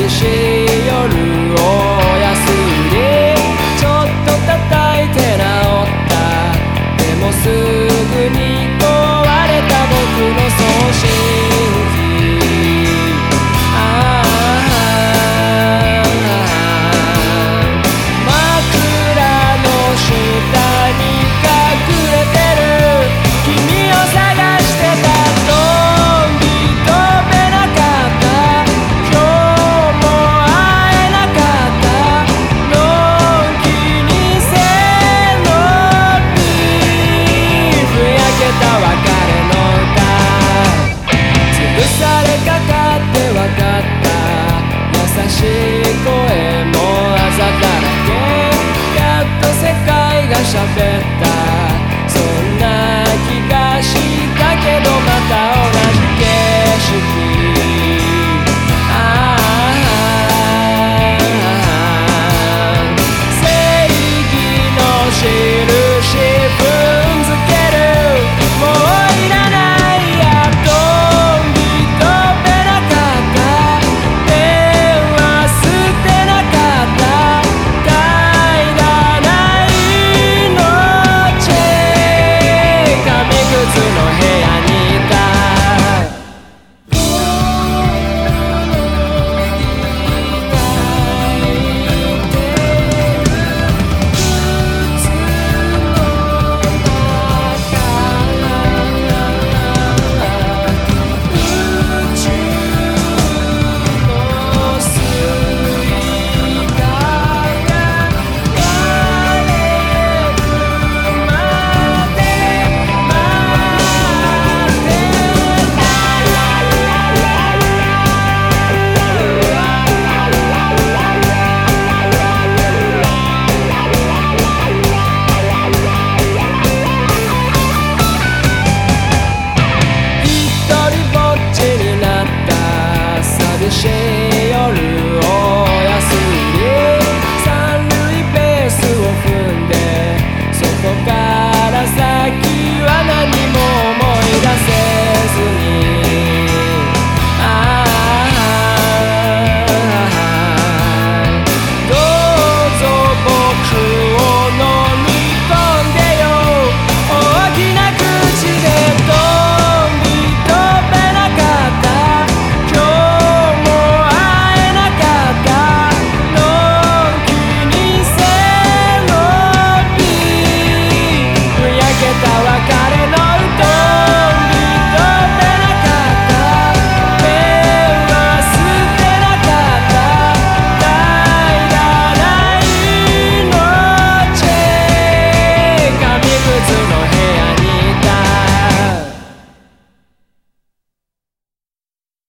消し夜